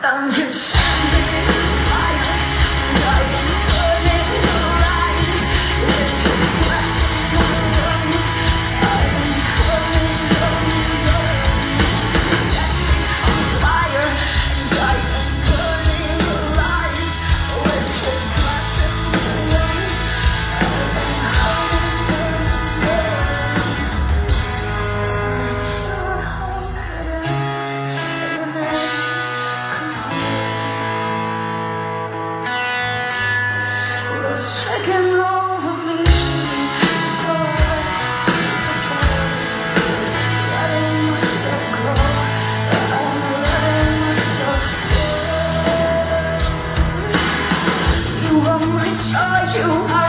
当天。saw you.